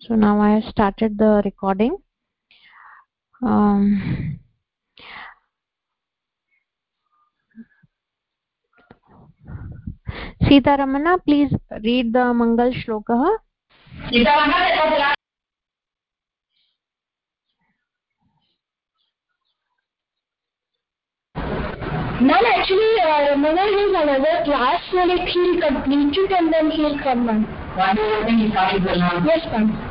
so now i have started the recording um, Sitharaman please read the mangal shlokah Ma'am, actually, uh, Ramana has another class, so like he'll complete it and then he'll come, ma'am. One day I think he started the now. Yes, ma'am.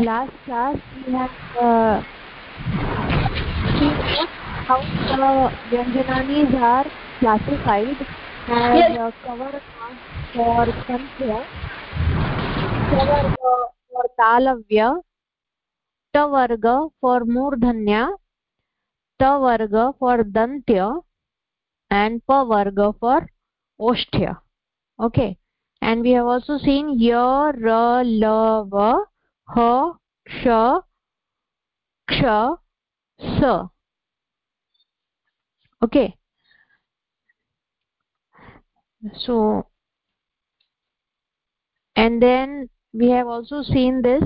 last class we have uh, seen how the vyanjananis are classified as Yes. uh, cover for sankhya savarga for talavya tavarga for murdhanya tavarga for dantya and pavarga for oshtya okay and we have also seen ya ra la va ha ksha ksha sa okay so and then we have also seen this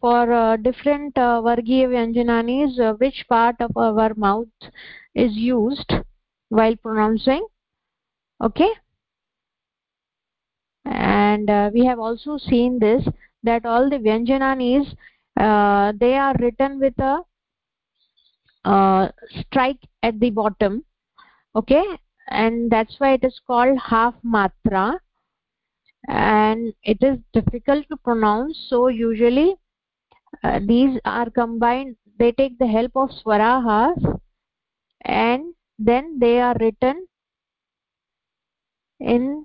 for uh, different uh, vargiya vyanjananis uh, which part of our mouth is used while pronouncing. Okay and uh, we have also seen this that all the vyanjananis uh, they are written with a uh, strike at the bottom okay? And that's why it is called half matra. And it is difficult to pronounce. So usually uh, these are combined. They take the help of swarahas. And then they are written in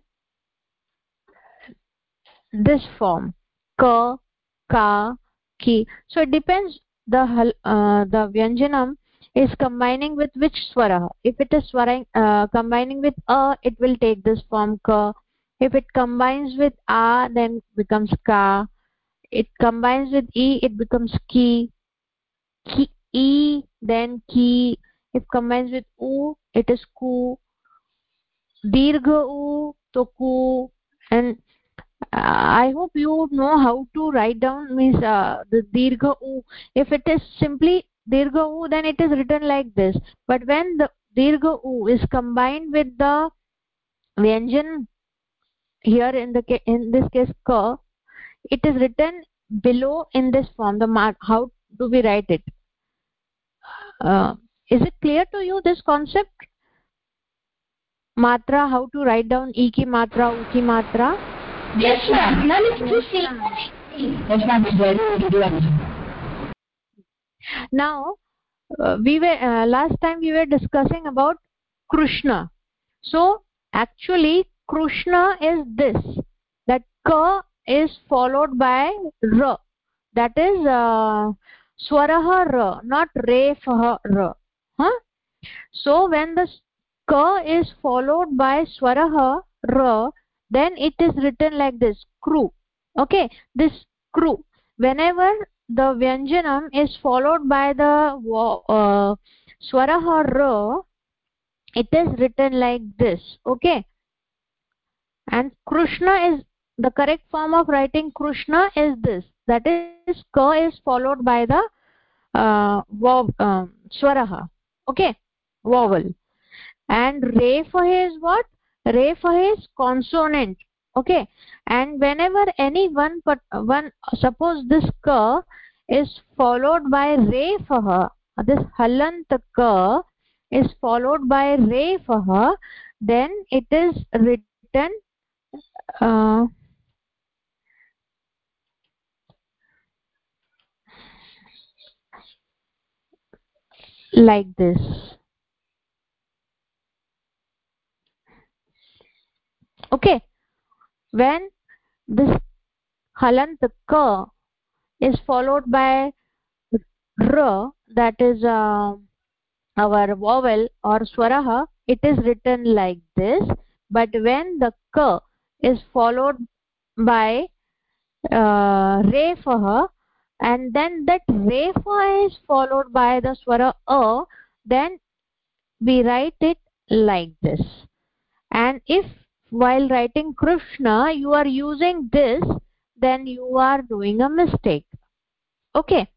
this form. Ka ka ki. So it depends the uh, the vyanjanam is combining with which swara? If it is swara uh, combining with a it will take this form ka. If it combines with a then becomes ka. It combines with e it becomes ki. Ki e then ki. If combines with u it is ku. Dirgha u to ku. And uh, i hope you know how to write down means uh, the dirgha u. If it is simply dirgha u then it is written like this but when the dirgha u is combined with the vyanjan here in the in this case ka it is written below in this form the mark how do we write it uh, is it clear to you this concept matra how to write down e ki matra u ki matra Yes, ma'am. Ma'am, it's the same. Yes, ma'am. It's very good. Now uh, we were uh, last time we were discussing about krishna so actually krishna is this that ka is followed by ra that is uh, swarah ra not refah ra huh? So when the ka is followed by swarah ra then it is written like this kru okay? This kru whenever the vyanjanam is followed by the uh, swarah ra it is written like this okay? And krishna is the correct form of writing krishna is this that is ka is followed by the uh, vav, um, swarah okay? Vowel. And refah is what? Refah is consonant okay. And whenever any one but one suppose this ka is followed by refah this halant ka is followed by refah then it is written uh, like this. Okay when this halant ka is followed by r that is uh, our vowel or swara it is written like this. But when the ka is followed by uh, refah and then that refa is followed by the swara a then we write it like this. And if while writing krishna you are using this then you are doing a mistake. Okay.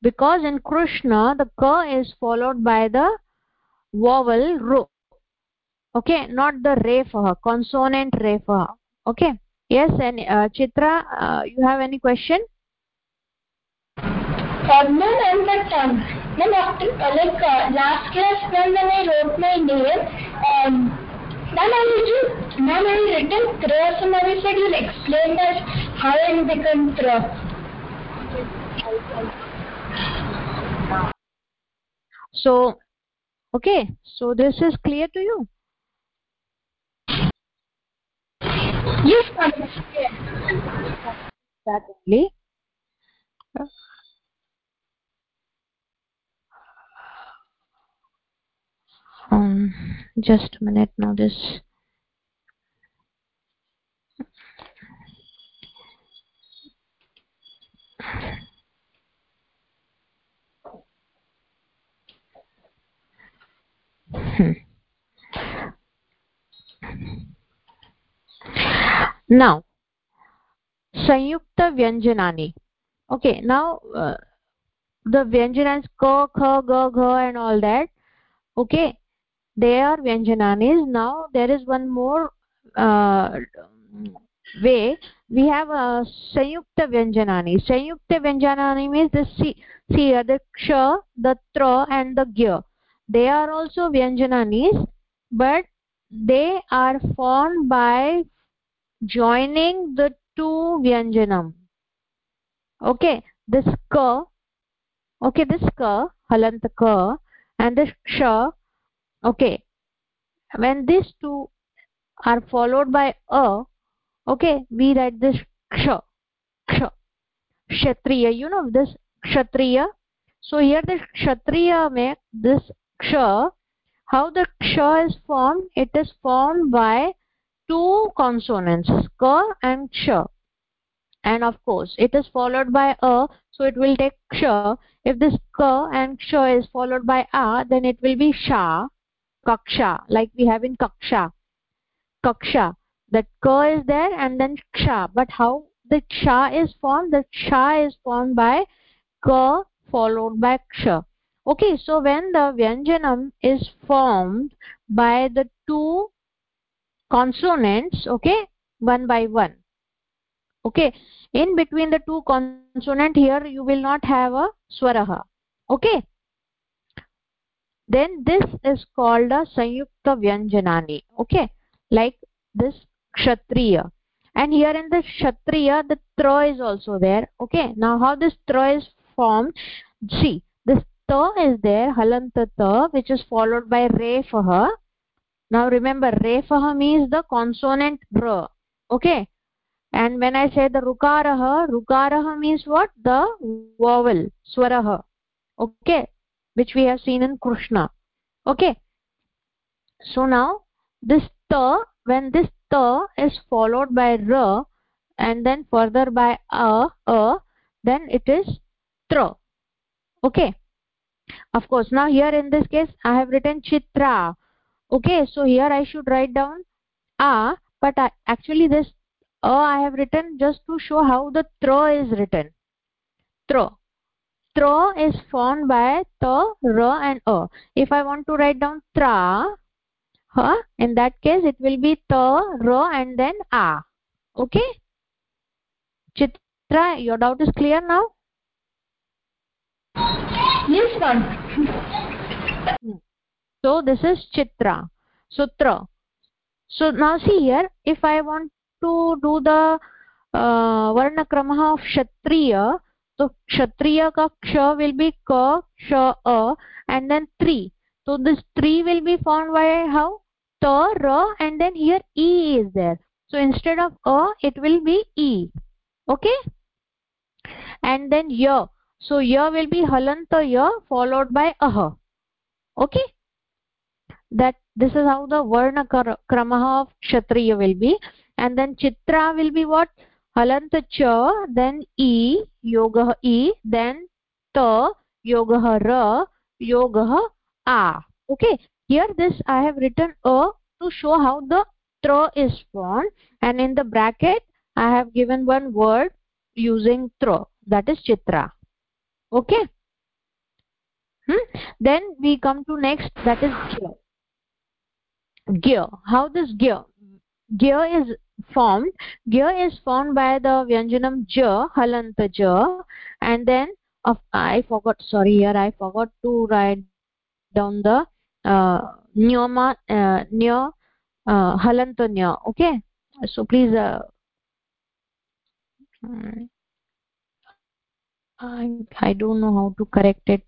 Because in krishna the ka is followed by the vowel ro okay. Not the refa consonant refa okay. Yes and uh, chitra uh, you have any question? Ma'am, but um, after like uh, last class, when I wrote my name, um, ma'am, I written, ma'am, I written Tra, so ma'am, I said you'll explain that. How it become Tra. so okay. So this is clear to you? Yes, ma'am, it's clear. that only um just a minute now this. Hmm. now sanyukta okay now uh, the vyanjanas ka kha ga and all that. Okay they are vyanjananis now there is one more uh, way. We have a sanyukta vyanjanani. Sanyukta vyanjanani means the see the ksha the tra and the gya. They are also vyanjananis but they are formed by joining the two vyanjanam. Okay this ka okay this ka halant ka and this ksha okay. When these two are followed by a okay we write this ksha ksha kshatriya. You know this kshatriya? So here the kshatriya may this ksha how the ksha is formed? It is formed by two consonants ka and ksha and of course it is followed by a so it will take ksha if this ka and ksha is followed by a then it will be sha kaksha like we have in kaksha. Kaksha that ka is there and then ksha. But how the ksha is formed? The ksha is formed by ka followed by ksha. Okay so when the vyanjanam is formed by the two consonants okay one by one okay in between the two consonant here you will not have a swaraha okay then this is called a sanyukta vyanjanani okay? Like this kshatriya. And here in the kshatriya the tra is also there okay? Now how this tra is formed? See this ta is there halanta ta which is followed by refah now remember refah means the consonant ra okay? And when i say the rukarah rukarah means what? The vowel swarah okay which we have seen in krishna. Okay. So now this ta when this ta is followed by ra and then further by a a then it is tra okay. Of course now here in this case i have written chitra. Okay. So here i should write down a but I, actually this a i have written just to show how the tra is written. Tra tra is formed by ta ra and a if i want to write down tra huh in that case it will be ta ra and then a. Okay? Chitra your doubt is clear now? One so this is chitra. Sutra so now see here if i want to do the uh, varna kramah of kshatriya so kshatriya ka ksha will be ka sha a and then 3 so this 3 will be found by how? ta ra and then here e is there. So instead of a it will be e. Okay? And then ya so ya will be halanta ya followed by aha okay? That this is how the varna kramah of kshatriya will be. And then chitra will be what cha then e yogah e then ta yogah ra yogah a okay here this i have written a to show how the tra is formed and in the bracket i have given one word using tra that is chitra okay hmm? then we come to next that is gear gear how this gear gya is formed. Gya is formed by the vyanjanam ja halanta ja and then of i forgot sorry here i forgot to write down the uh, nyama uh, nya uh, halanta nya okay? So please uh, I, I don't know how to correct it.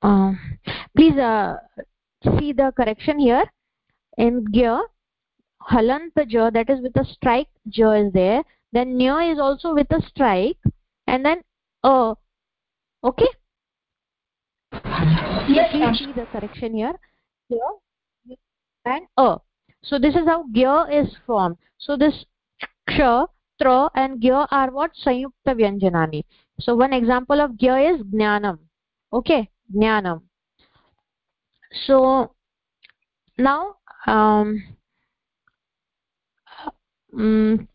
Uh, please uh, see the correction here in gya halant ja that is with a strike ja is there. Then nya is also with a strike and then a okay? Yes please see the correction here. Gya and a. So this is how gya is formed. So this ksha tra and gya are what? Sayukta vyanjanani. So one example of gya is jnanam. Okay jnanam. So now um, um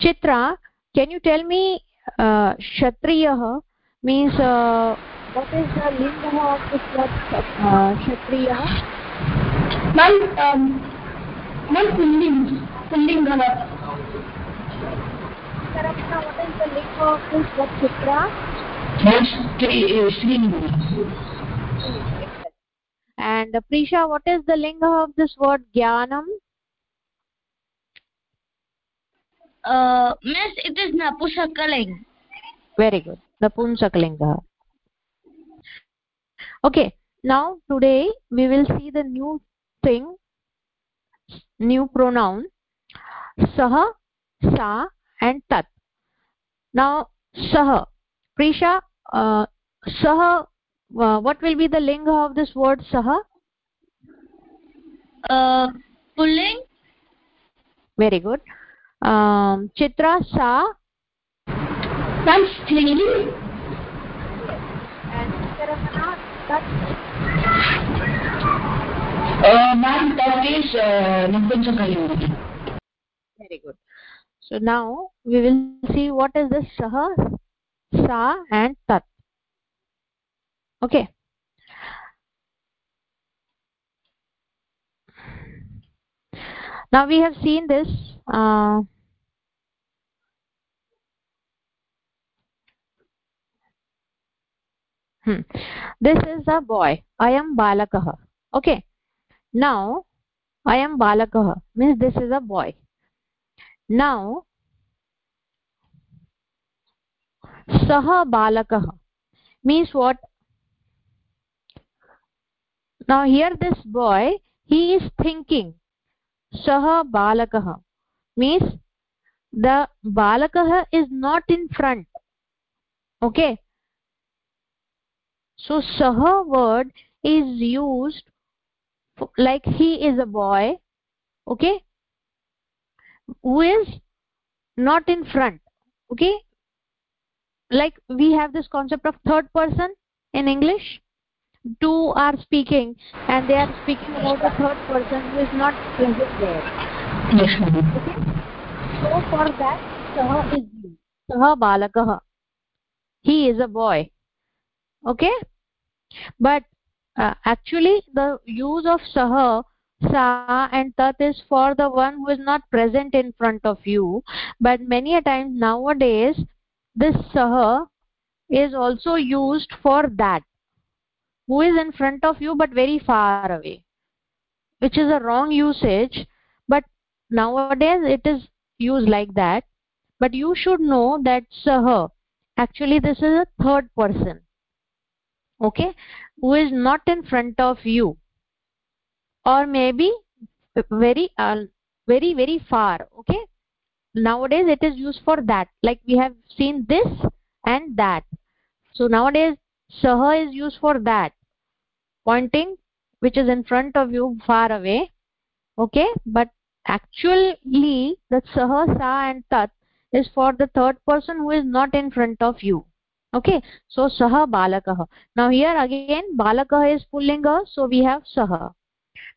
chitra can you tell me uh, kshatriyah means uh, what is the linga of this word uh, kshatriyah ma'am um ma'am pulling pulling Sarapna, what is the linga of this word chitra That's Sringa. And uh, prisha what is the linga of this word gyanam? Uh miss it is napusakaling very good. The punsakalinga okay. Now today we will see the new thing new pronoun sah sa and tat. Now sah. Prisha uh, sah what will be the linga of this word saha? Uh pulling very good. Um, chitra sa? Ma'am striling and Saravana, tat Uh, Ma'am, that is uh, Napunsakalinga. very good. So now we will see what is this saha sa and tat okay now we have seen this uh, hmm. this is a boy. Ayam balakah. Okay now ayam balakah. Means this is a boy. Now sah balakah means what now here this boy he is thinking sah balakah. Means the balakah is not in front. Okay? So sah word is used for, like he is a boy okay who is not in front okay? Like we have this concept of third person in english two are speaking and they are speaking about the third person who is not present there. Yes, okay? So for that sah is used sah balakah. He is a boy. Okay? But uh, actually the use of sah sa and tat is for the one who is not present in front of you. But many a times nowadays this sah is also used for that who is in front of you but very far away which is a wrong usage. But nowadays it is used like that. But you should know that sah actually this is a third person okay who is not in front of you or maybe very uh, very very far okay. Nowadays it is used for that. Like we have seen this and that. So nowadays sah is used for that pointing which is in front of you far away okay? But actually the sah sa and tat is for the third person who is not in front of you okay? So sah balakah. Now here again balakah is pullinga so we have sah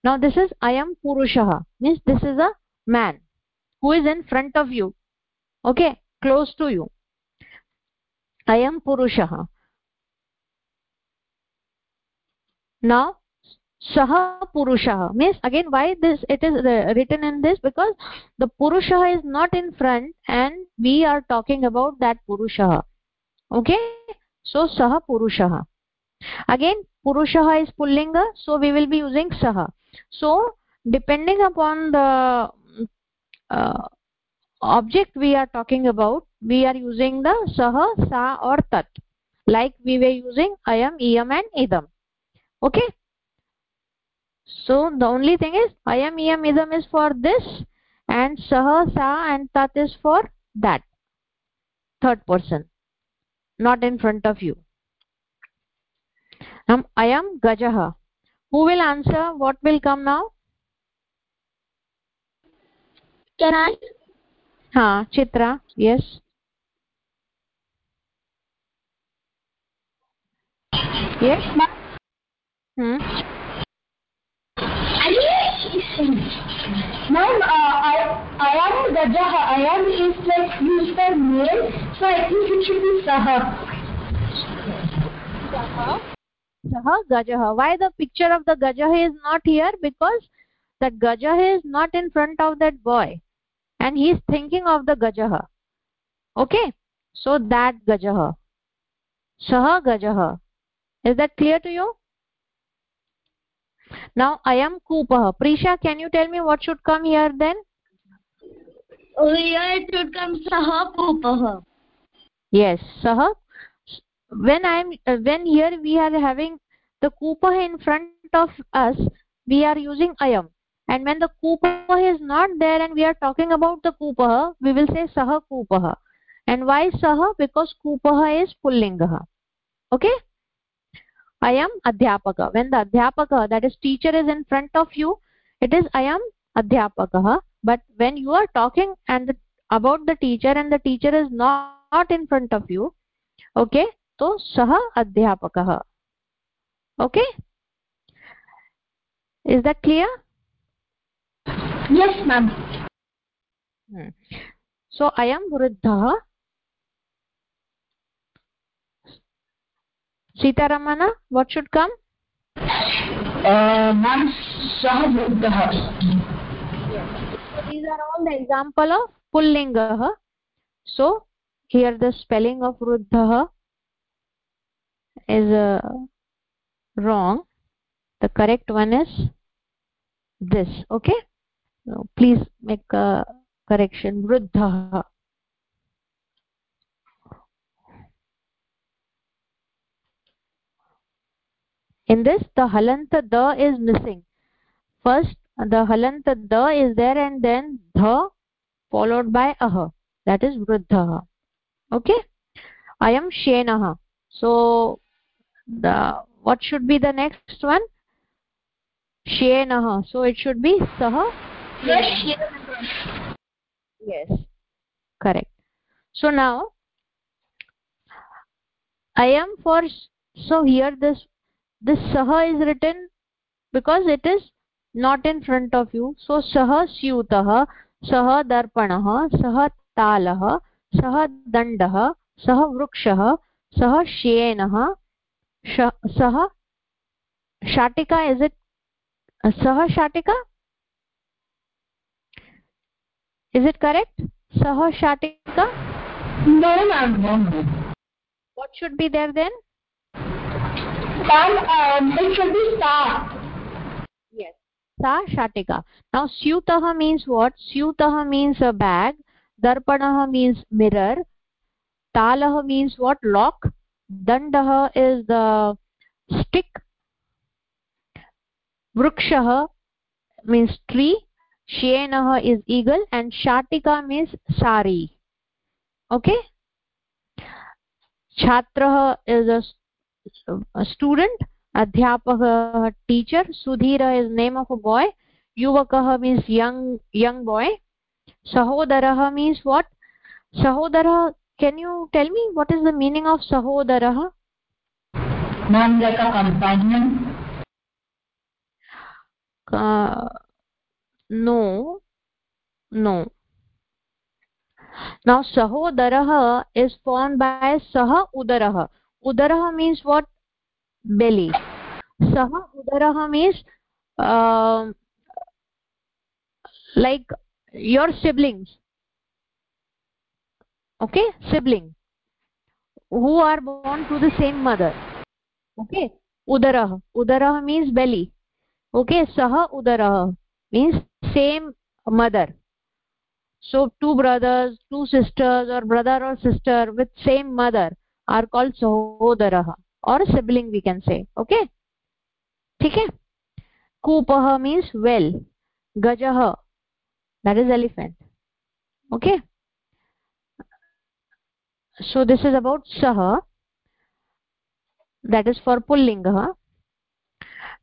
now this is ayam purushah means this is a man who is in front of you okay? Close to you. Ayam purushah now sah purushah means again why this it is written in this? Because the purushah is not in front and we are talking about that purushah okay? So saha purushah again purushah is pullinga so we will be using saha so depending upon the uh, object we are talking about we are using the saha sa or tat like we were using ayam iyam and idam okay? So the only thing is ayam iyam idam is for this and sah sa and tat is for that. Third person. Not in front of you. Um ayam gajah who will answer? What will come now? Can i ha chitra. Yes. Yes used for male, so I think it should be Saha. Saha Gajah. Why the picture of the Gajah is not here? Because that Gajah is not in front of that boy. And he is thinking of the Gajah. Okay? So that Gajah. Saha Gajah. Is that clear to you? Now Ayam Kupah. Prisha, can you tell me what should come here then? Oh, Saha Kupah. Yes, Saha. When I am uh, when here we are having the Kupah in front of us, we are using Ayam. And when the Kupah is not there and we are talking about the Kupah, we will say Saha Kupah. And why Saha? Because Kupah is Pullinga. Okay? i am adhyapaka when the adhyapaka that is teacher is in front of you it is i am adhyapaka but when you are talking and the, about the teacher and the teacher is not, not in front of you okay so sah adhyapakah okay is that clear yes ma'am hmm. so ayam vruddha Sitaramana, what should come? These are all the example of Pullinga. So here the spelling of Ruddha is uh, wrong. The correct one is this. Okay. So please make a correction. Ruddha. in this the halanta da is missing first the halanta da is there and then dha followed by ah. That is vruddha. Okay? Ayam shenah so the what should be the next one? Shenah so it should be sah yes yes. Correct. So now i am for so here this this saha is written because it is not in front of you. So saha syutah saha darpanah saha talah saha dandah saha vrukshah saha shenah saha shatika is it saha shatika? Is it correct? Saha shatika? No ma'am what what should be there then? Ma'am, um, it should be sa. सा शाटिका। नौ स्यूत means what स्यूत means a bag दर्पण means mirror ताल means what lock दंड is the stick वृक्षः means tree श्येनः इज़ ईगल एंड शाटिका मीन्स सारी। ओके छात्र इज़ अ स्टूडेण्ट् अध्यापक teacher Sudhir is name of a boy युवक मीन्स यंग यंग बॉय सहोदर मीन्स वॉट सहोदर can you tell me what is the meaning of सहोदर? No no. Now सहोदर is form by सह उदर. उदर means what belly sah udarah means uh, like your siblings okay? Sibling who are born to the same mother okay? Udarah udarah means belly okay? Sah udarah means same mother so two brothers two sisters or brother or sister with same mother are called sahodarah or a sibling we can say okay? theek hai kupah means well. gajah that is elephant. Okay? So this is about sah that is for pullinga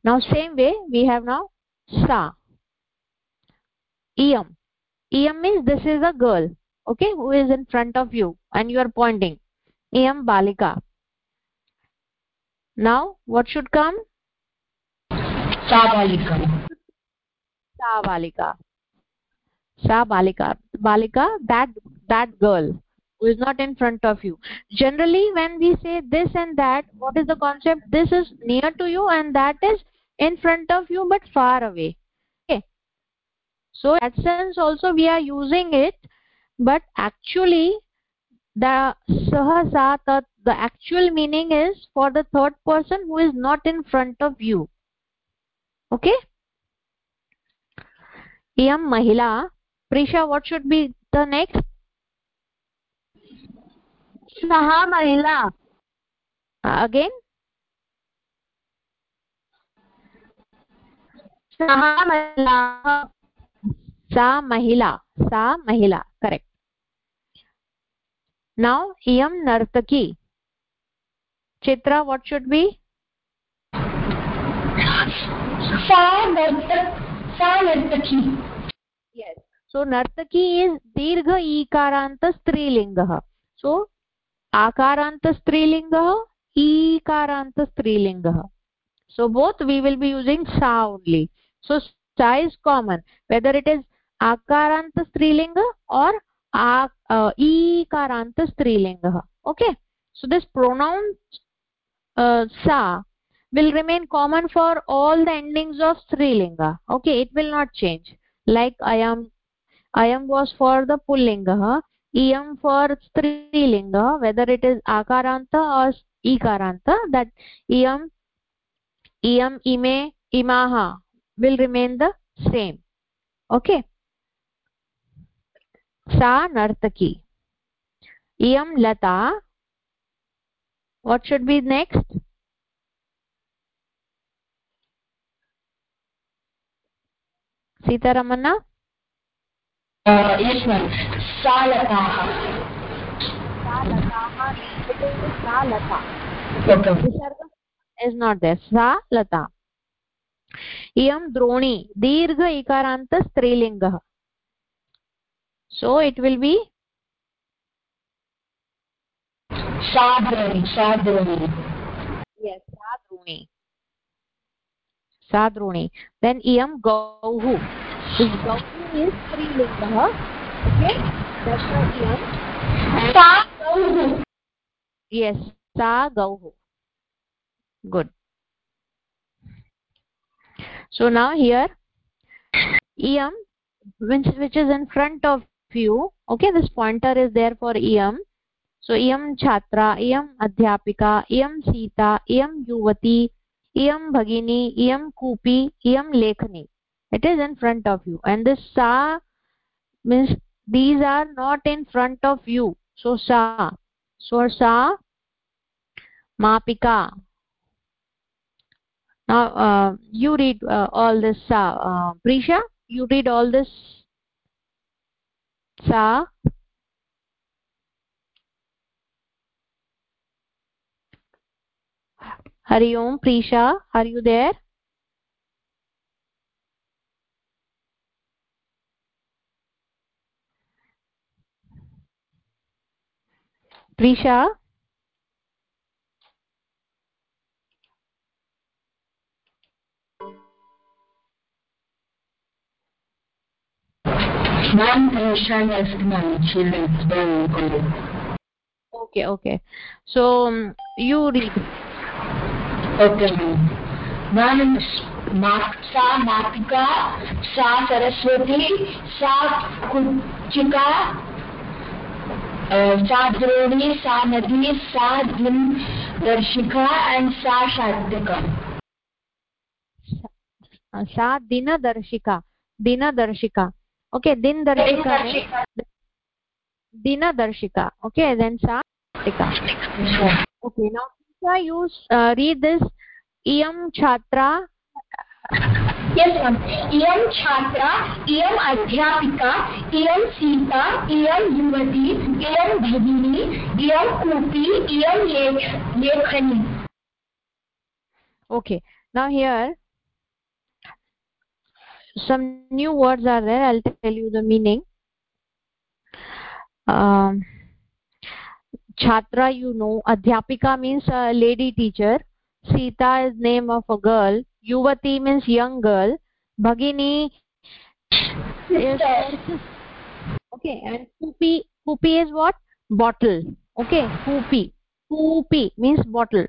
now same way we have now sa em em means this is a girl. Okay? Who is in front of you and you are pointing. Em balika now what should come? Sa balika. sa balika. Sa balika. Balika that that girl who is not in front of you. Generally when we say this and that what is the concept? This is near to you and that is in front of you but far away. Okay. So that sense also we are using it but actually the sahasa tat the actual meaning is for the third person who is not in front of you. Okay? Yam mahila prisha what should be the next? Saha mahila. Again? Saha mahila. Sa mahila. Sa mahila. Correct. Now iyam nartaki. Chitra what should be Sa nartak. Sa nartaki. yes so nartaki is dirgha ikaranta strilingah so akaranta strilingah ikaranta strilingah so both we will be using sa only so sa is common whether it is akaranta strilinga or a uh, ikaranta strilinga okay so this pronoun uh, sa will remain common for all the endings of strilinga okay it will not change like i am i am was for the pullinga इयं for स्त्रीलिङ्ग whether it is आकारान्त or ईकारान्त that इयम् इयम् इमे इमाः will remain the same okay सा नर्तकी इयं lata what should be next? Sitharaman इयं द्रोणी दीर्घ इकारान्त स्त्रीलिङ्गः so it will be Sadroni. Sadroni. yes sadruni sadruni then iyam gauhu this gauhu is strilingah okay? That's why iyam Sa gauhu. yes sa gauhu good. So now here iyam which which is in front of you. Okay this pointer is there for iyam so इयं छात्रा इयम् अध्यापिका इयं सीता इयं युवती इयं भगिनी इयं कूपी इयं लेखनी it is in front of you and this सा means these are not in front of you so सा सो सा मापिका Now, uh, you read uh, all this, uh, uh, Prisha, you read all this, Sa, hari om prisha are you there prisha Ma'am, Ishan has ma'am. She lives very good. okay okay so um, you read सा मातृका सा सरस्वती सा कुचिका सा द्रोणी सा नदी सा दिन दर्शिका and सा सा दिनदर्शिका दिनदर्शिका okay din darshika dina Tisha, you uh, read this. Iyam chhatra yes ma'am. Iyam chhatra iyam adhyapika iyam sita iyam yuvati iyam bhagini iyam kupi iyam lekh lekhani. Okay. Now here some new words are there. I'll tell you the meaning. Um chhatra you know adhyapika means a lady teacher. Sita is name of a girl. Yuvati means young girl. Bhagini is okay and kupi kupi is what? Bottle. Okay kupi kupi means bottle.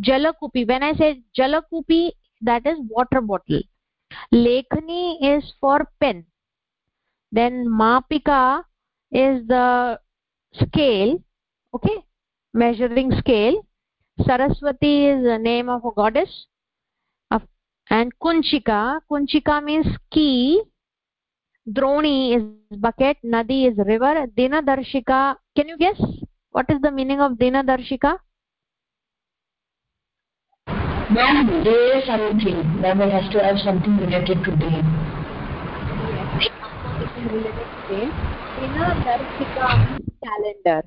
Jalakupi when i say jalakupi that is water bottle. Lekhani is for pen. Then mapika is the scale okay? Measuring scale. Saraswati is the name of a goddess. Of, and kunchika. Kunchika means key. Droni is bucket. Nadi is river. Dinadarshika. Can you guess? What is the meaning of dinadarshika? Day something. It has to have something related to day. dinadarshika means calendar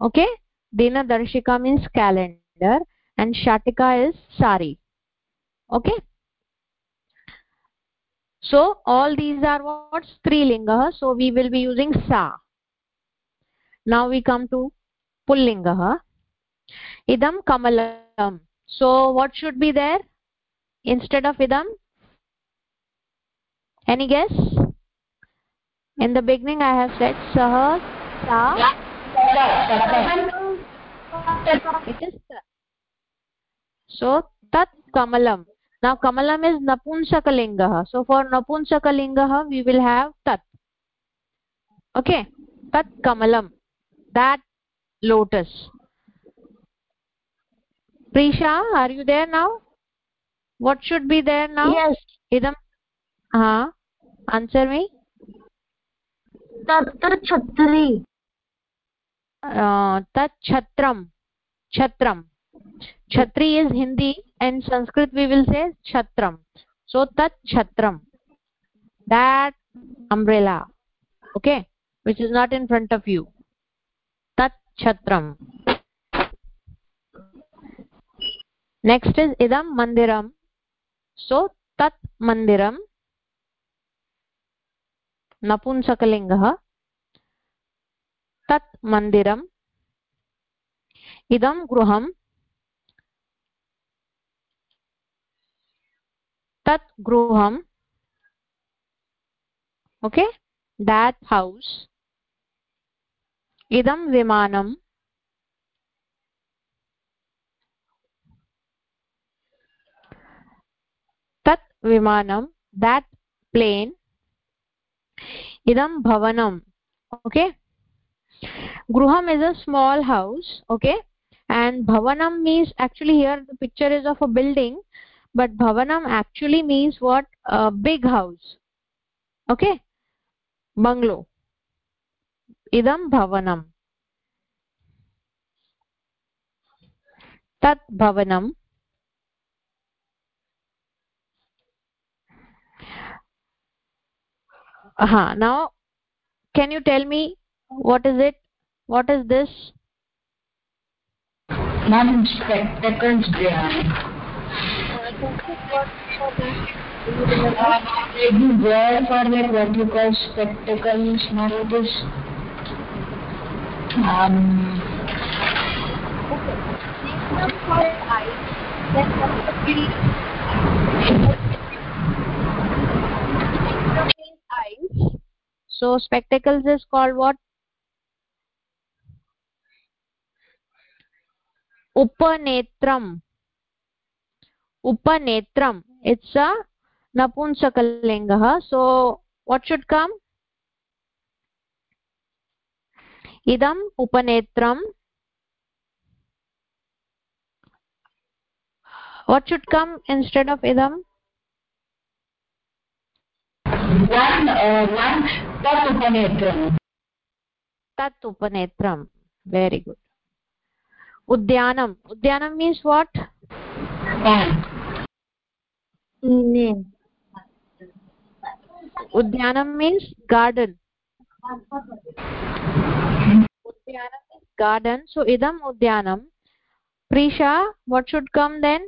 okay? Dinadarshika means calendar and shatika is sari. Okay? So all these are what? Strilinga. So we will be using sa. Now we come to pullinga. Idam kamalam. So what should be there? Instead of idam? Any guess? In the beginning i have said sah sa. So तत् कमलम न कमलम is नपुंसकलिङ्गः so for नपुंसकलिंग we will have तत् okay तत् कमलं that lotus Preesha are you there now what should be there now इदं हा आन्सर् मी छत्री uh, tat chatram chatram chhatri is hindi and sanskrit we will say chatram so tat chatram that umbrella okay which is not in front of you tat chatram next is idam mandiram so tat mandiram नपुंसकलिङ्गः तत् मन्दिरम्। इदं गृहं तत् गृहम्। Okay? That house इदं विमानम्। तत् विमानं that plane इदं भवनम्। Okay? okay? Gruham is a small house okay? And bhavanam means actually here the picture is of a building but bhavanam actually means what? A big house okay? Bungalow. Idam bhavanam. Tat bhavanam. Aha now can you tell me what is it what is this Ma'am, spectacles behind. Maybe wear for that what you call spectacles, not this. Um, eyes so spectacles is called what उपनेत्रम् उपनेत्रम् it's a नपुंसकलिङ्गः so what should come इदम् उपनेत्रम् what should come instead of idam one uh, one tat upanetram tat upanetram very good udyanam udyanam means what One. name udyanam means garden udyanam is garden so idam udyanam prisha what should come then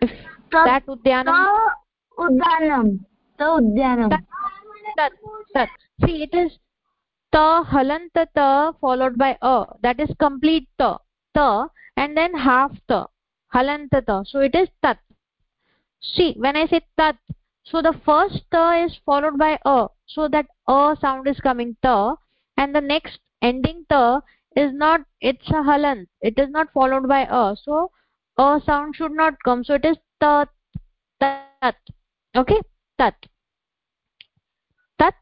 if that udyanam udyanam ta udyanam tat tat see it is ta halant ta followed by a. That is complete ta ta and then half ta halant ta so it is tat. See when i say tat so the first ta is followed by a. So that a sound is coming ta and the next ending ta is not it's a halant it is not followed by a. So a sound should not come. So it is tat tat. Okay? Tat. Tat.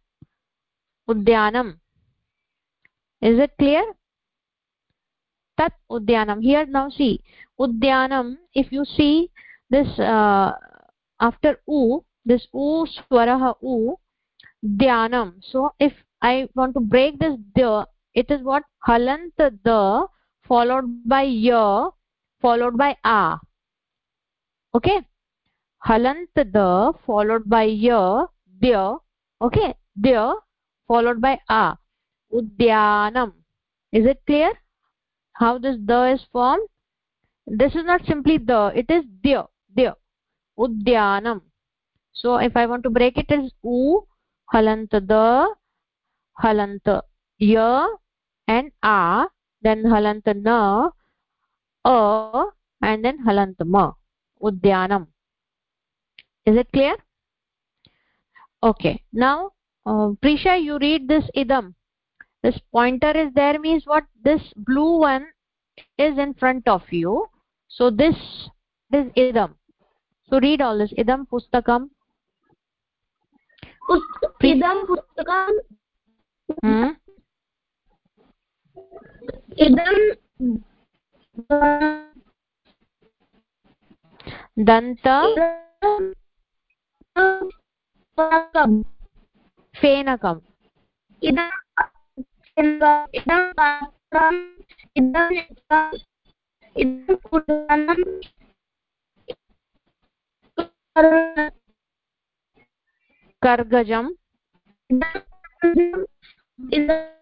Udyanam is it clear? Tat udyanam here now see. Udyanam if you see this uh, after u this u swarah u dhyanam. So if i want to break this the it is what? Halant the followed by ya followed by a. Okay? Halant the followed by ya the okay? The followed by a udyanam is it clear? How this the is formed? This is not simply the it is the the. Udyanam so if i want to break it as u halant the halant ya and a then halant na a and then halant ma. Udyanam is it clear? Okay. Now uh, prisha you read this idam this pointer is there means what? This blue one is in front of you. So this is idam. So read all this. Idam pustakam. Idam pustakam. Hmm? idam danta. Pakam fenakam udyanam kargajam idam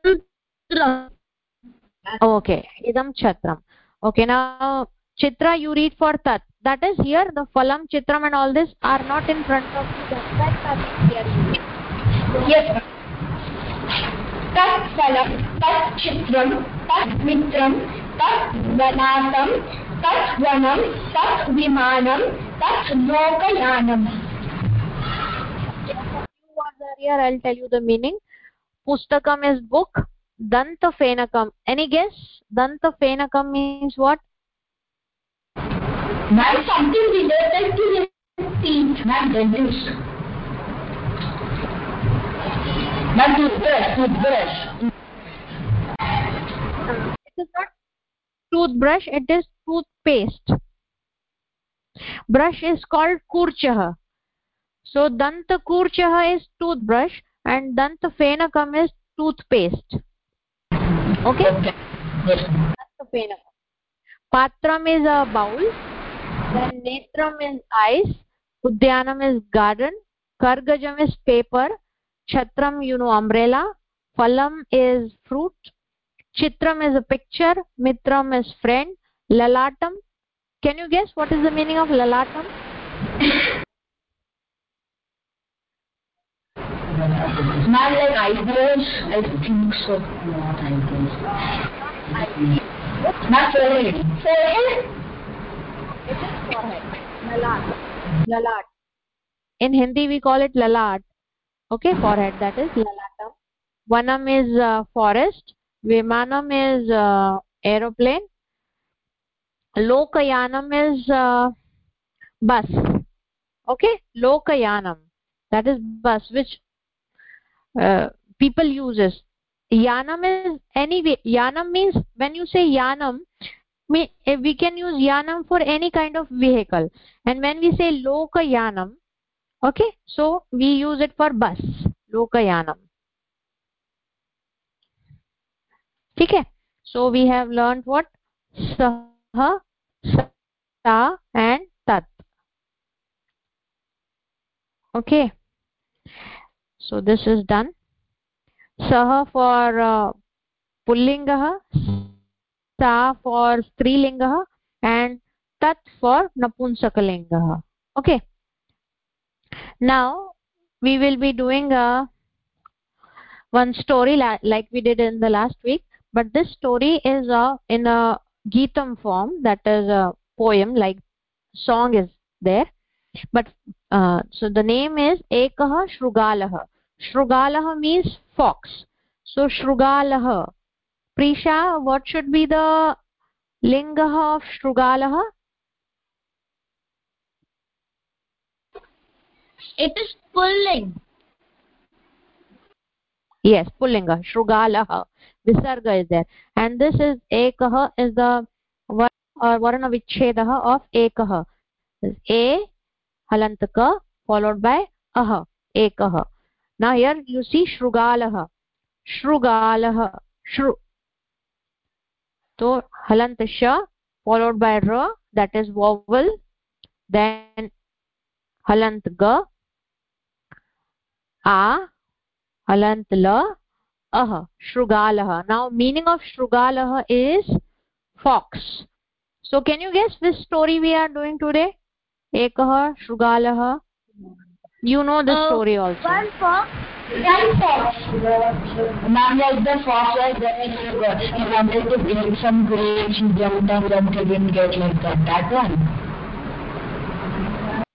okay idam chatram okay now chitra you read for tat that is here the phalam chitram and all this are not in front of you that's why tat is here yes तत्फलं तच्चित्रं तन्मित्रं तद्वनातं तद्वनं तद्विमानं तद्लोकयानम् words earlier i'll tell you the meaning pustakam is book danta fenakam any guess danta fenakam means what not something related to the teeth not dentist Not to brush, toothbrush. It is not toothbrush, it is toothpaste. Brush is called kurchah. So dantakurchah is toothbrush and dantafenakam is toothpaste. Okay? okay. Yes. Patram is a bowl. Then netram is eyes. Udyanam is garden. Kargajam is paper. Chatram you know umbrella phalam is fruit chitram is a picture mitram is friend lalatam can you guess what is the meaning of lalatam Not like eyebrows, I think so. Not eyebrows. Not forehead. Forehead? it is forehead lalat lalat in hindi we call it lalat okay forehead that is lalatam vanam is uh, forest. Vimanam is uh, aeroplane. Lokayanam is uh, bus. Okay lokayanam. That is bus which uh, people uses. Yanam is anyway yanam means when you say yanam we, we can use yanam for any kind of vehicle. And when we say lokayanam okay so we use it for bus lokayanam okay so we have learned what sah sa and tat okay so this is done sah for uh, pullingah sa for strilingah and tat for napunsakalingah okay now we will be doing a one story like we did in the last week but this story is uh, in a geetam form that is a poem like song is there. But uh, so the name is ekah shrugalah. Shrugalah means fox. So shrugalah. Prisha what should be the linga of shrugalah it is pulling yes pullinga shrugalah visarga is there and this is ekah is the or varna vichedah of ekah a halantaka followed by ah ekah now here you see shrugalah shrugalah shru so halant sha followed by ra that is vowel then halant ga a halant la ah shrugalah now meaning of shrugalah is fox so can you guess which story we are doing today ekah shrugalah you know the Uh, story also one fox One fox. Ma'am, like the fox was there, he got- he wanted to break some grapes, he jumped and jumped, he didn't get like that. That one?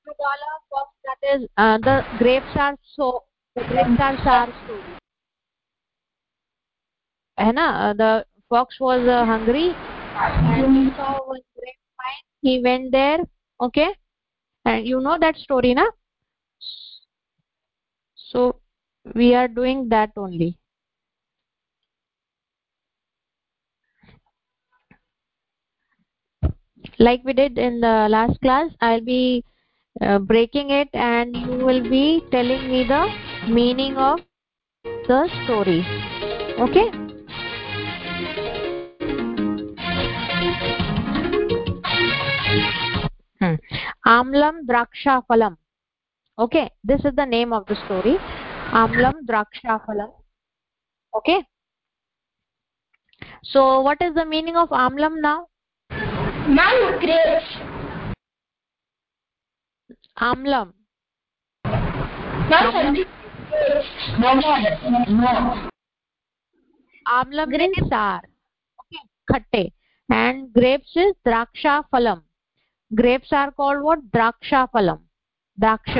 shrugalah fox that is uh, the grapes are so the grapes are story. है ना? The fox was uh, hungry and he saw one grapevine he went there okay? And you know that story na? So we are doing that only. Like we did in the last class i'll be uh, breaking it and you will be telling me the meaning of the story. Okay? Hmm. amlam drakshaphalam okay? This is the name of the story. Amlam Draksha drakshaphalam okay? So what is the meaning of amlam now? Ma'am, grapes. amlam. Ma'am, खट्टे। And grapes is द्राक्षा फलम grapes are called what द्राक्षा। फलम द्राक्ष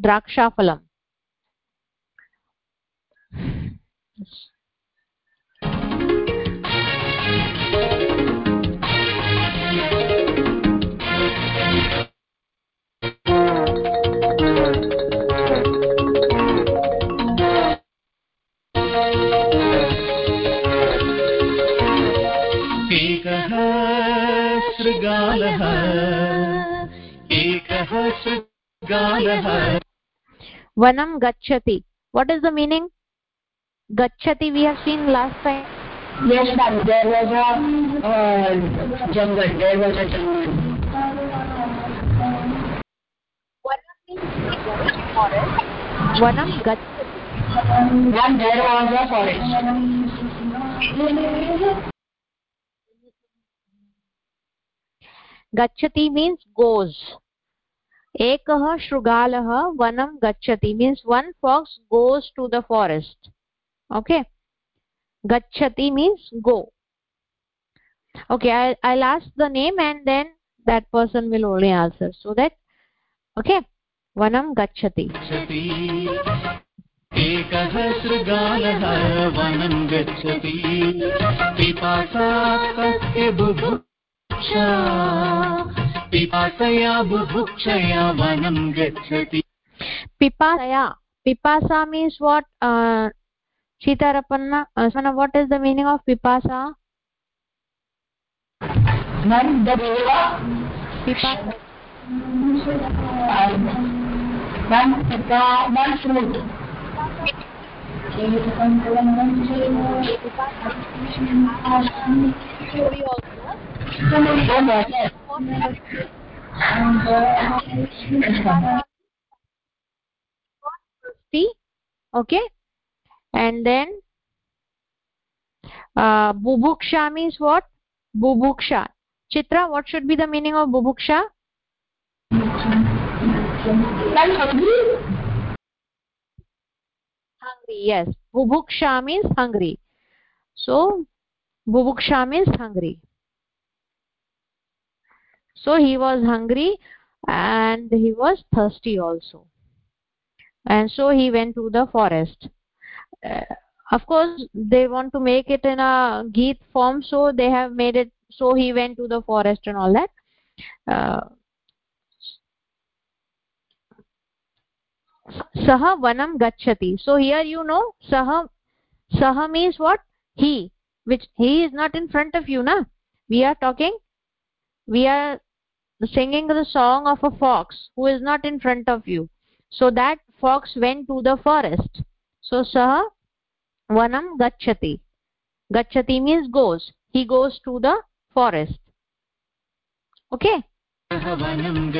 द्राक्षा। फलम वनं गच्छति। वट् इस् द मीनिङ्ग् गच्छति we have seen last time गच्छति गच्छति मीन्स् गोस् एकः शृगालः, वनं गच्छति means one fox goes to the forest okay गच्छति means go okay I last the name and then that person will only answer so that okay वनं गच्छति एकः शृगालः वनं गच्छति मोक्षा पिपासया बुभुक्षया वनं गच्छति पिपासया pipasa means what uh, chitarapanna uh, what is the meaning of pipasa man the meaning of pipasa man pita man fruit we also 150 okay? And then uh, bubuksha means what? Bubuksha chitra what should be the meaning of bubuksha hungry. Hungry yes. Bubuksha means hungry. So bubuksha means hungry so he was hungry and he was thirsty also. And so he went to the forest. Uh, of course they want to make it in a geet form so they have made it so he went to the forest and all that. Uh, vanam gachati so here you know saha saha means what? He which he is not in front of you na? We are talking we are singing the song of a fox who is not in front of you. So that fox went to the forest. So sah vanam gachati gachati means goes. He goes to the forest. Okay? Vanam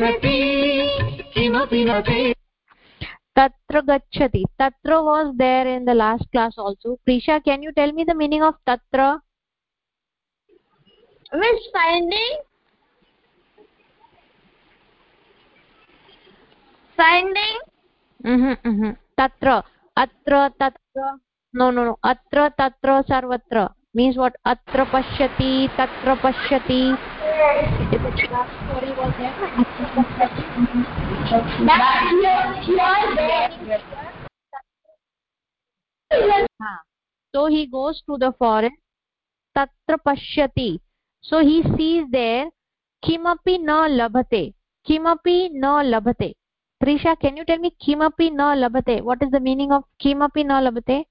गच्छति तत्र गच्छति किमपि न ते tatra gachati tatra was there in the last class also prisha can you tell me the meaning of tatra Miss finding. Finding. mhm mhm tatra atra tatra no no no atra tatra sarvatra means what atra pashyati tatra pashyati so he goes to the forest त्र पश्य सो he sees देर कि न लभते कि न लभते। Trisha can you tell me किमपि न लभते? What is the meaning of किमपि न लभते?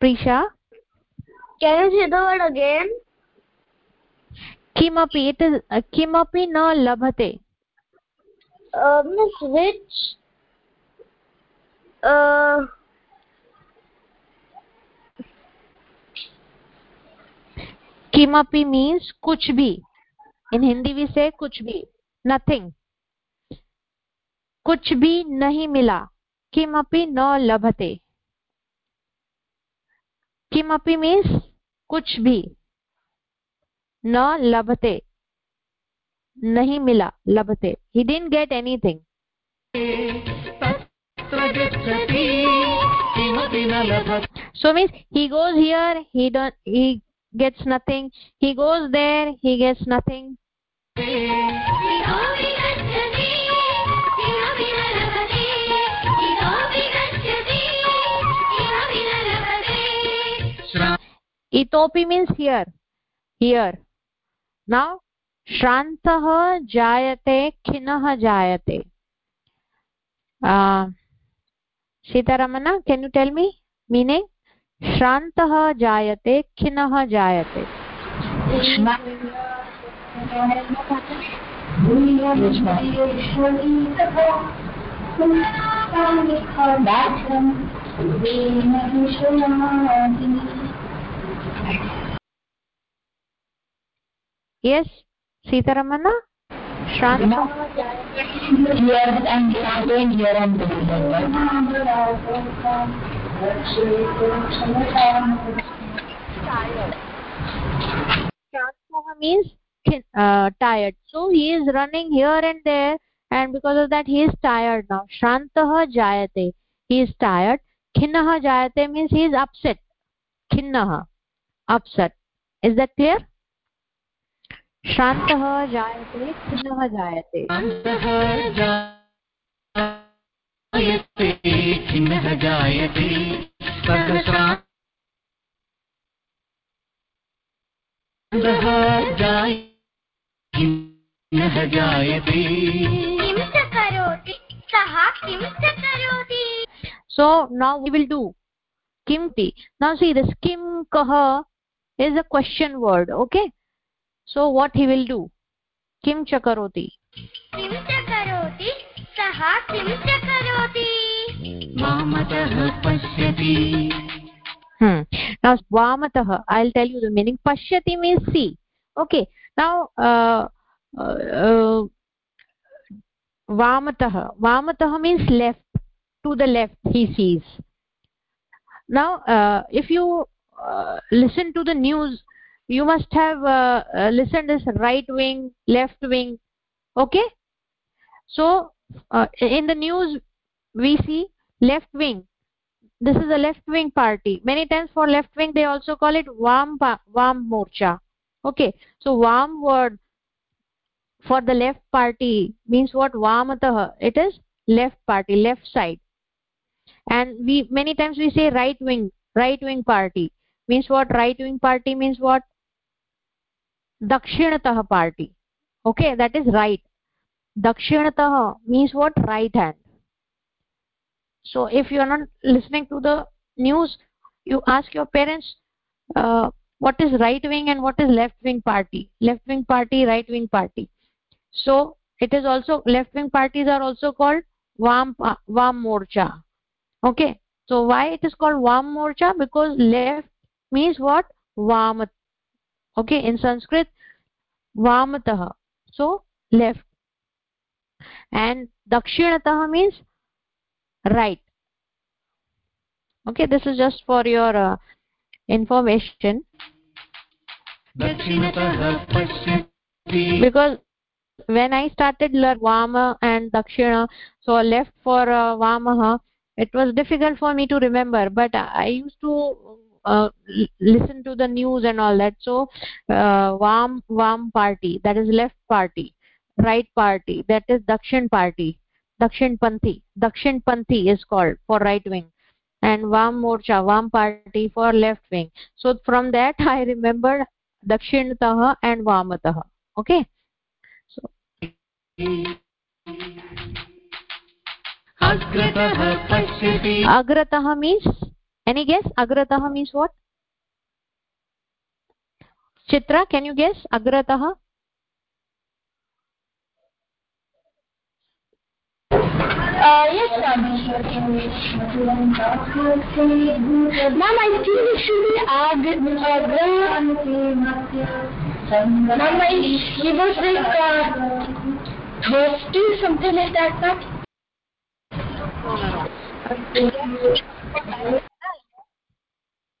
prisha can you say the word again. किमपि इट् किमपि न लभते। किमपि मीन्स् कुछ भी। इन हिंदी वी से कुछ भी। नथिंग कुछ भी नहीं मिला। किमपि न लभते। किमपि मीन्स् कुछ भी न लभते नहीं मिला लभते he didn't get anything so means he goes here he don't he gets nothing he goes there he gets nothing itopi means here here now shrantah jayate khinah jayate uh, sitaramana can you tell me meaning shrantah jayate khinah jayate yes sitaramana shrantah Here and again here and there. Means uh, tired. So he is running here and there, and because of that, he is tired now. Shantah jayate. He is tired. Khinnah jayate means he is upset. Khinnah, upset is that clear श्रान्तः जायते खिन्नः जायते। So now will do किं ति? Now see this किं is a question word. Okay. So what he will do? Kim chakaroti. करोति सः किं च करोति वामतः पश्यति Hmm. Now vamatah. I'll tell you the meaning. Pashyati means see. Okay. Now uh, uh, uh, vamatah. Vamatah means left. To the left he sees. Now uh, if you uh, listen to the news, you must have uh, uh, listened this right wing, left wing. Okay. So uh, in the news we see left wing. This is a left wing party. Many times for left wing they also call it vam vam morcha. Okay? So vam word for the left party means what? Vamatah it is left party left side. And we many times we say right wing right wing party means what? Right wing party means what? Dakshinatah party. Okay that is right. Dakshinatah means what? Right hand. So if you are not listening to the news you ask your parents uh, what is right wing and what is left wing party? Left wing party right wing party. So it is also left wing parties are also called vam vam morcha. Okay. So why it is called vam morcha? Because left means what? Vamat okay in sanskrit vamatah so left. And dakshinatah means right. Okay this is just for your uh, information. Because when i started learn vama and dakshina so left for uh, vamaha it was difficult for me to remember. But i used to uh, listen to the news and all that. So uh, vam vam party that is left party right party that is dakshin party dakshin panthi dakshin panthi is called for right wing. And vam morcha vam party for left wing. So from that i remembered dakshinatah and vamatah okay? So agrataha means any guess agratah means what chitra can you guess agratah Uh, yes, ma'am. Ma'am, I think it should be Agra. Ma'am, he was like uh, thirsty, something like that, ma'am.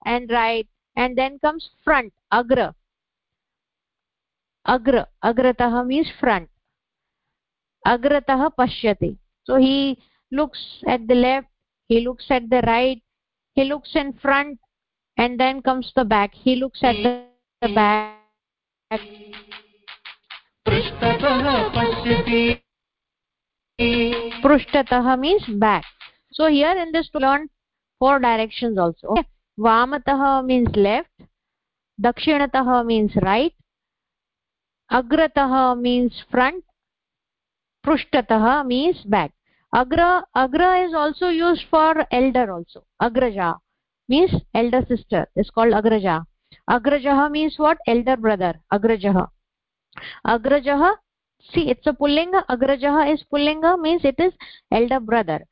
and right and then comes front agra agra agratah means front agratah pashyati so he looks at the left he looks at the right he looks in front and then comes the back he looks at the back पृष्ठतः पश्यति prushtatah means back so here in this to learn four directions also okay वामतः means left दक्षिणतः means right अग्रतः means front पृष्ठतः means back अग्र अग्र is also used for elder also अग्रजा means elder sister is called अग्रजा. अग्रजः means what elder brother अग्रजः. अग्रजः सी it's a पुल्लिङ्ग अग्रजः is पुल्लिङ्ग means it is elder brother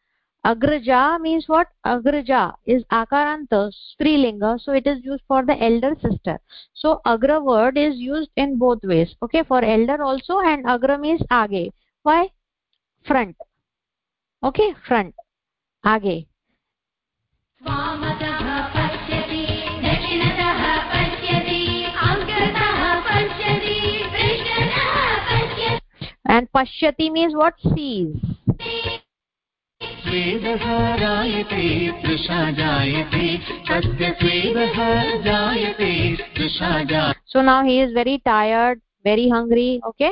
agraja means what? Agraja is akaranta strilinga. So it is used for the elder sister. So agra word is used in both ways. Okay for elder also and agra means age. Why? Front. Okay front. Age. And pashyati means what? Sees. स्वेदहारायते तृषा जायते तस्य स्वेदः जायते तृषा जायते so now he is very tired very hungry okay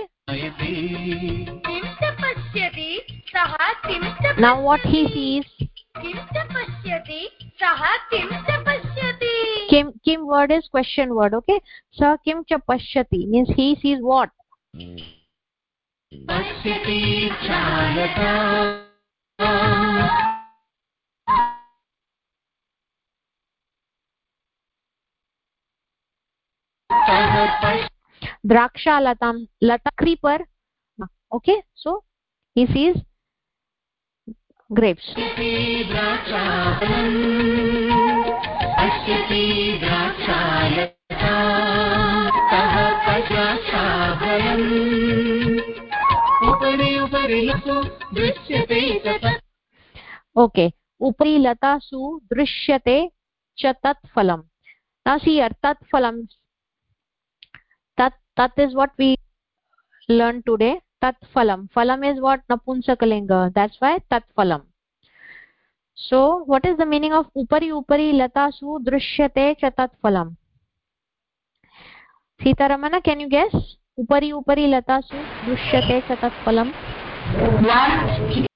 now what he sees kim kim word is question word okay Sir, kim cha pashyati means he sees what pashyati chalata द्राक्षालतां लतक्री पर् okay so is is grapes द्राक्षा द्राक्षा okay उपरि लतासु दृश्यते च तत् फलं नासि अर्थात् तत् is what we learn today तत् फलं फलम् इस् वाट् नपुंसकलिङ्ग देट्स् वै तत् फलं so what is the meaning of उपरि उपरि लतासु दृश्यते च तत् फलं सीतारमण केन् यु गेस् उपरि उपरि लतासु दृश्यते च तत् फलं One,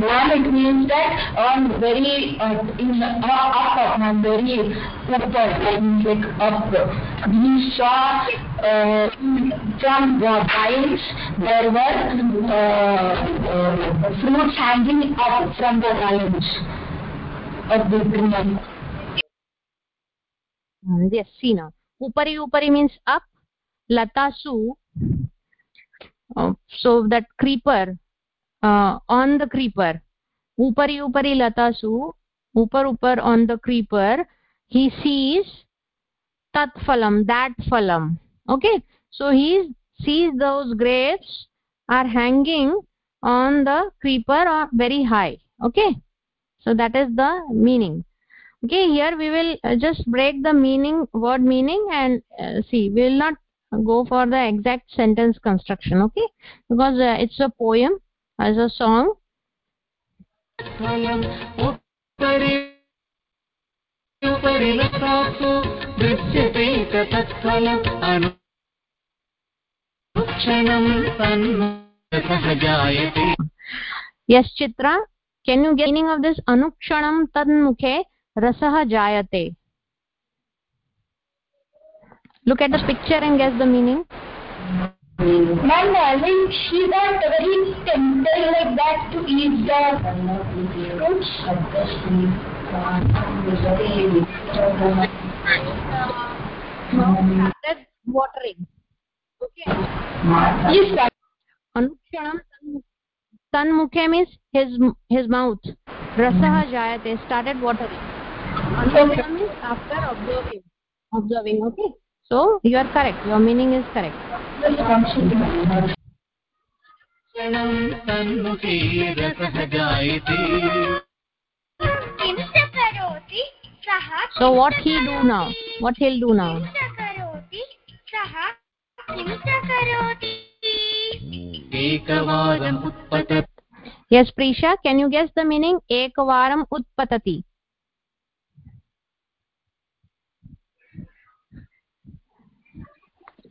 one it means that on very uh, in uh, up up and very upper that means like up. We saw uh, from the vines there were uh, uh, fruits hanging up from the vines of the tree. Mm, yes now upari upari means up latasu uh, so that creeper uh, on the creeper. Upari upari latasu upar upar on the creeper he sees tat phalam that phalam. Okay? So he sees those grapes are hanging on the creeper or very high. Okay? So that is the meaning. Okay? Here we will uh, just break the meaning word meaning and uh, see we will not go for the exact sentence construction okay because uh, it's a poem as a song उपरिलतासु दृश्यते तत्फलम् अनुक्षणं तन्मनसः जायते यश्चित्र can you gaining of this अनुक्षणं तन्मुखे रसः जायते look at the picture and guess the meaning. Ma'am, think she got very tempted like that to eat the fruits. started watering. Okay. Yes, sir. anukshanam tanmukhe means his his mouth. Rasah jayate started watering. Anukshanam means after observing. Observing okay so you are correct your meaning is correct so what he do now what he'll do now yes prisha can you guess the meaning ekavaram utpatati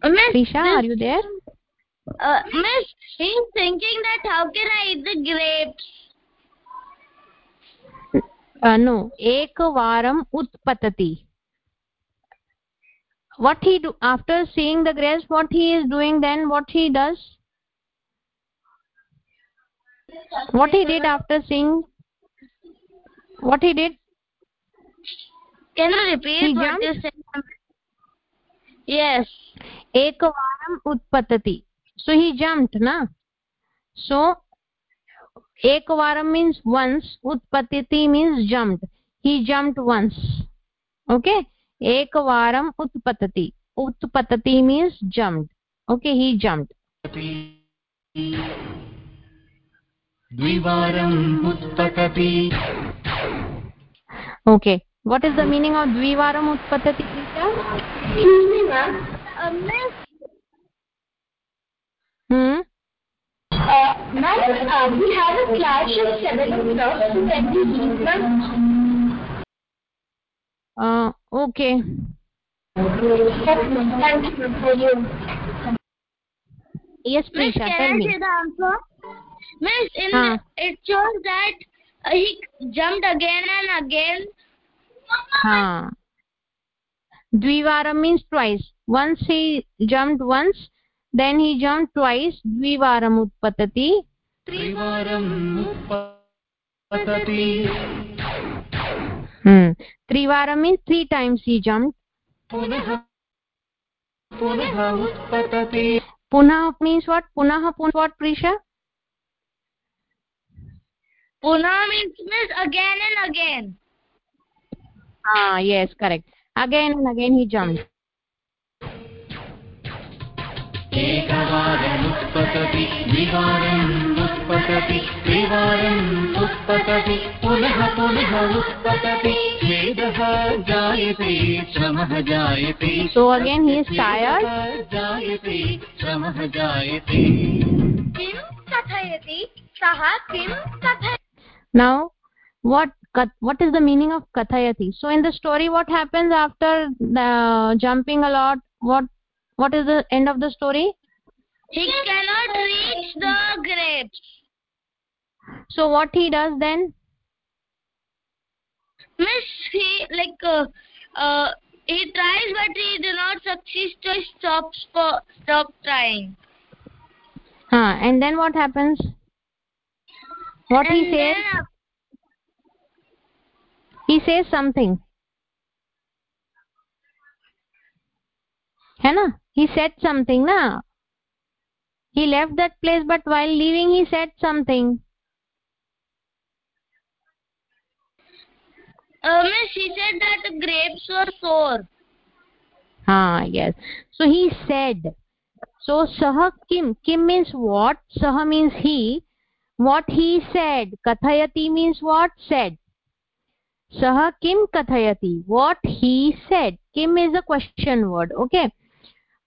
Miss, are you there? Uh, miss, he's thinking that how can I eat the grapes? Uh, no, ekvaram utpatati. What he do after seeing the grapes? What he is doing then? What he does? What he did after seeing? What he did? Can you repeat He what jumped? you said? Yes. ekvaram utpatati so he jumped na so ekvaram means once utpatati means jumped he jumped once okay ekvaram utpatati utpatati means jumped okay he jumped द्विवारम् उत्पतति okay what is the meaning of dvivaram utpatati Prisha? Excuse me, ma'am. Uh, miss, hmm Uh, ma'am, uh, we have a class at 7 o'clock, so can we leave, ma'am? uh, okay Thank you for you. yes miss, Prisha tell I me the answer? Miss, in Huh. it shows that uh, he jumped again and again. ha dvivaram means twice once he jumped once then he jumped twice dvivaram utpatati त्रिवारम् उत्पतति hmm trivaram means three times he jumped पुनः पुनः उत्पतति punah means what punah punah what prisha Puna means miss again and again. ah yes correct again and again he jumped एकवारम् उत्पतति द्विवारम् उत्पतति त्रिवारम् उत्पतति पुनः पुनः उत्पतति खेदः जायते श्रमः जायते so again he is tired. जायते श्रमः जायते किं कथयति सः किं कथयति now what what is the meaning of kathayati so in the story what happens after the jumping a lot what what is the end of the story He cannot reach the grapes. so what he does then Miss, he like uh, uh, he tries, but he do not succeed. So he stops for stop trying. huh and then what happens what he says uh, he says something. है ना? He said something na he left that place but while leaving he said something. Uh, Miss, he said that grapes were sour. ah yes. So he said. So sah kim kim means what? sah means he. What he said. kathayati means what? Said सः किं कथयति? What he said किम् is a question word okay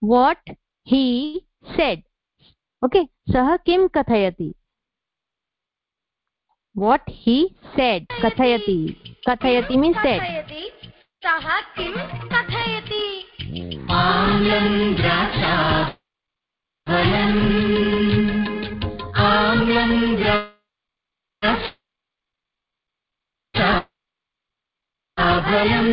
what he said okay सः किं कथयति? What he said कथयति? कथयति means said सः किं कथयति? द्राक्षा Abhayam.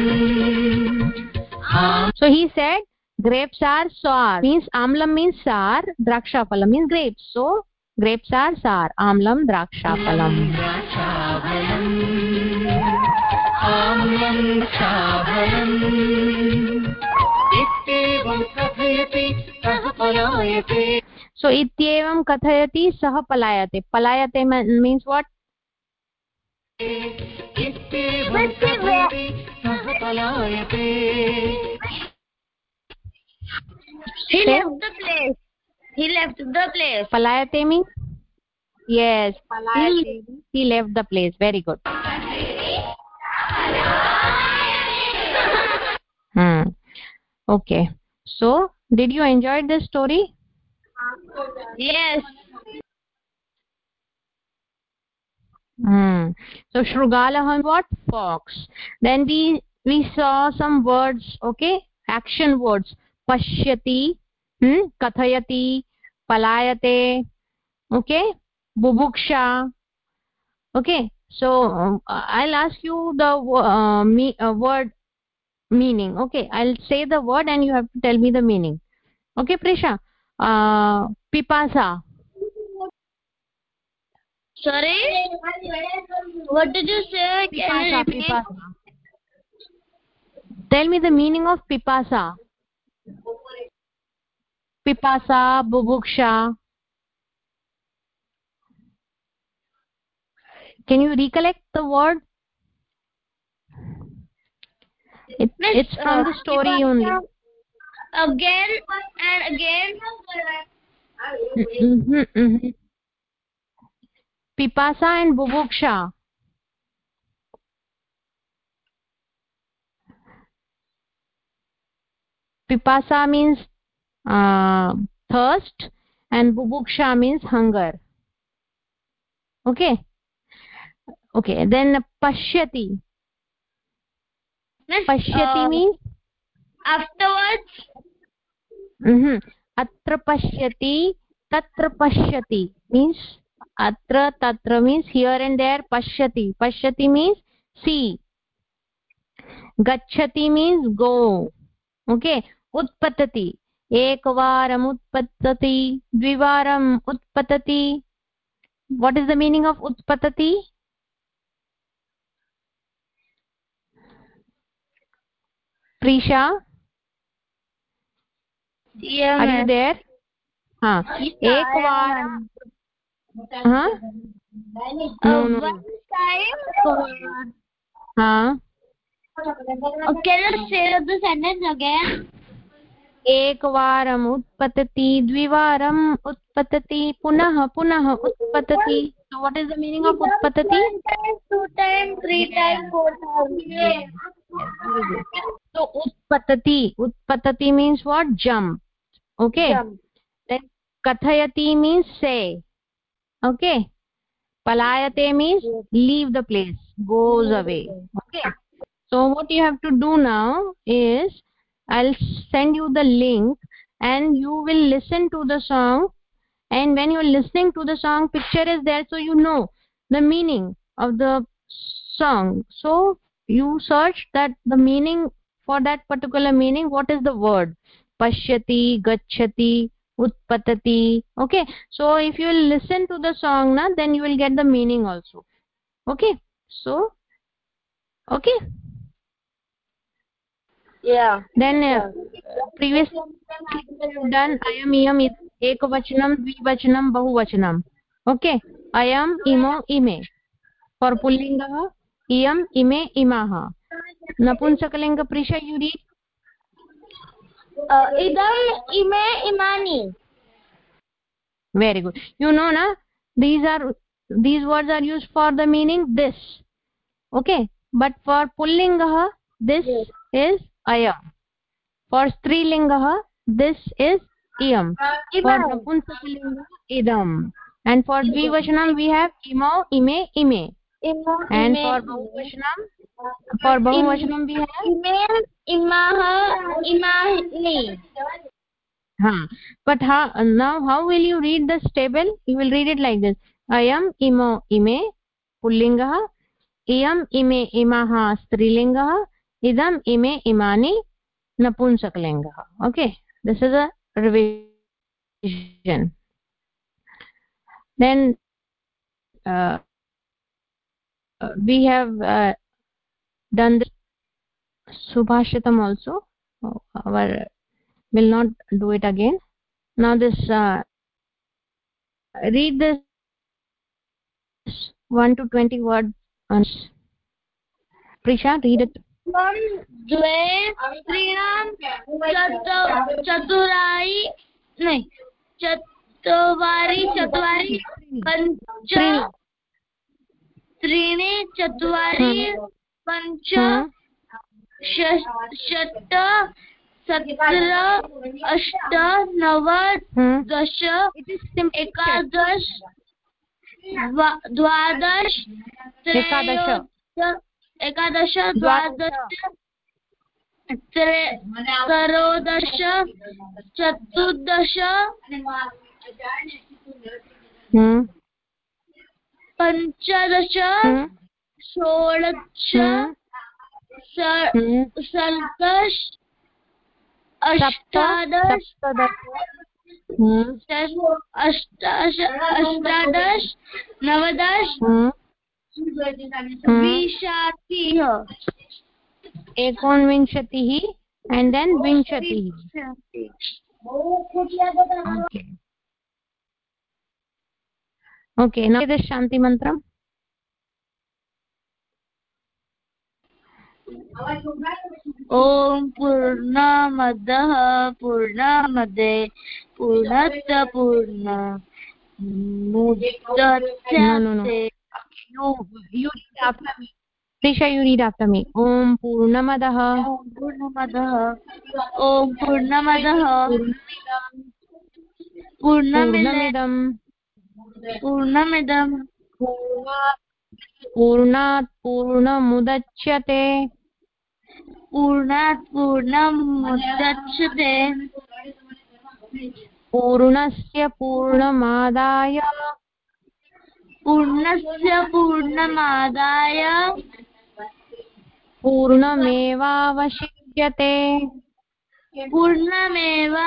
So he said, grapes are sour. Means amlam means sour, drakshapalam means grapes. So grapes are sour. Amlam drakshapalam. Amlam drakshapalam. इत्येवं कथयति सः पलायते सो इत्येवं कथयति सः पलायते पलायते means what what इत्येवं कथयति सः पलायते He So- left the place. He left the place. palayate means yes palayate he left the place very good hmm okay so did you enjoy this story Yes. Hmm. So Shrugalah what? Fox. Then we we saw some words, okay? Action words. Pashyati, hmm? kathayati palayate okay bubuksha okay so um, i'll ask you the uh, me, uh, word meaning okay i'll say the word and you have to tell me the meaning okay prisha uh, pipasa Sorry? What did you say? Pipasa, pipasa. tell me the meaning of pipasa pipasa bubuksha can you recollect the word it, Miss, it's from uh, the story Pipasa. only Again and again. Mhm, mhm. Pipasa and bubuksha pipasa means uh, thirst and bubuksha means hunger okay okay then pashyati Miss, pashyati uh, means afterwards. mhm atra pashyati tatra pashyati means अत्र तत्र means here and there पश्यति। पश्यति means सी गच्छति means go okay उत्पतति। एकवारम् उत्पतति द्विवारम् उत्पतति। What is the meaning of उत्पतति? Preesha हाँ। एकवारम् हाँ? हाँ। एक वार उत्पतति द्विवारम् उत्पतति पुनः पुनः उत्पतति। What is the meaning of उत्पतति? उत्पतति उत्पतति means what jump okay कथयती means say okay. Palayate means leave the place. Goes away. Okay. So what you have to do now is i'll send you the link and you will listen to the song. And when you're listening to the song picture is there so you know the meaning of the song. So you search that the meaning for that particular meaning what is the word? Pashyati gachati utpatati okay so if you listen to the song na then you will get the meaning also okay so okay Yeah. then uh, have done ayam iyam ekavachanam dvivachanam bahuvachanam okay ayam imo ime for pullinga iyam ime imaha napunsakalinga prisha you read Uh, Uh, idam ime imani. very good. You know na these are these words are used for the meaning this. Okay? But for pullinga this is ayam. For strilinga this is iyam. Uh, for napunsakalinga idam. And for dvivachanam we have imo ime ime. And for bahuvachanam और बहुवचनं भी है? Email इमाह इमानि हाँ but now how will you read the table you will read it like this I am इमो इमे पुल्लिङ्गः इयम् इमे इमाह स्त्रीलिङ्गः इदम इमे इमानि नपुंसकलिङ्गः okay this is a revision then uh, we have uh, done subhashitam also Oh, our will not do it again now this uh, read this 1 to 20 word prisha read it त्वं द्वे त्रीणां चतु चतुरारि नै चत्वारि चत्वारि पञ्च त्रीणि चत्वारि पञ्च हाँ। षट् सत्र अष्ट नव हाँ। दश एकादश द्वादश एकादश। द्वादश। त्रयोदश चतुर्दश हाँ। पञ्चदश षोळच्छ सल्कश् अष्टादश अष्टादश नवदश विंशतिः एकोनविंशतिः एण्ड् देन् विंशतिः. ओके न शान्तिमन्त्रम्. ॐ पूर्णमदः पूर्णमदे पूर्णश्च पूर्ण Trisha, you read after me. Om Purnamadaha. Om Purnamadaha. Om Purnamadaha. Purnamidam. Purnamidam. Purnat Purnamudachyate. पूर्णात् पूर्णात् पूर्णमुदच्यते पूर्णस्य पूर्णमादाय। पूर्णस्य पूर्णमादाय। पूर्णमेवावशिष्यते। पूर्णमेवावशिष्यते।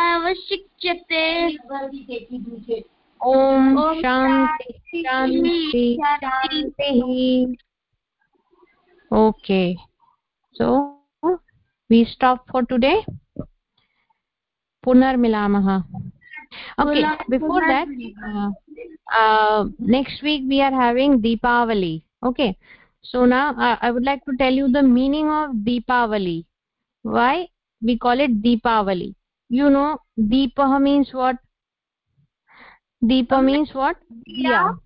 ॐ शान्ति शान्ति शान्तिः okay so we stop for today. Punarmilamah okay before that uh, uh, next week we are having deepavali. Okay so now uh, i would like to tell you the meaning of deepavali. Why? We call it deepavali. You know deepah means what? Deepa means what? Diya.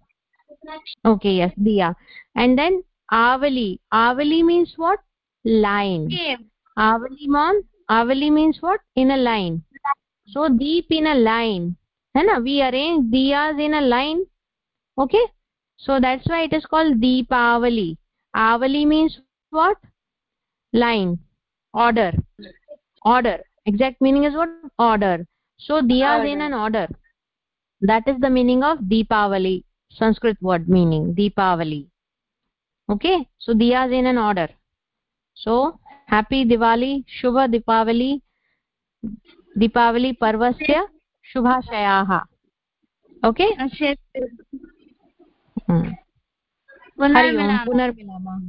Okay yes diya. And then avali. Avali means what? Line. Avali mon avali means what? In a line. So deep in a line. Hai na? We arrange diyas in a line. Okay? So that's why it is called deepavali. Avali means what? Line. Order. Order. Exact meaning is what? Order. So diyas in an order. That is the meaning of deepavali. Sanskrit word meaning. Deepavali. Okay? So diyas in an order. So happy Diwali शुभ दीपावली दीपावलीपर्वस्य शुभाशयाः okay पुनर्मिलामः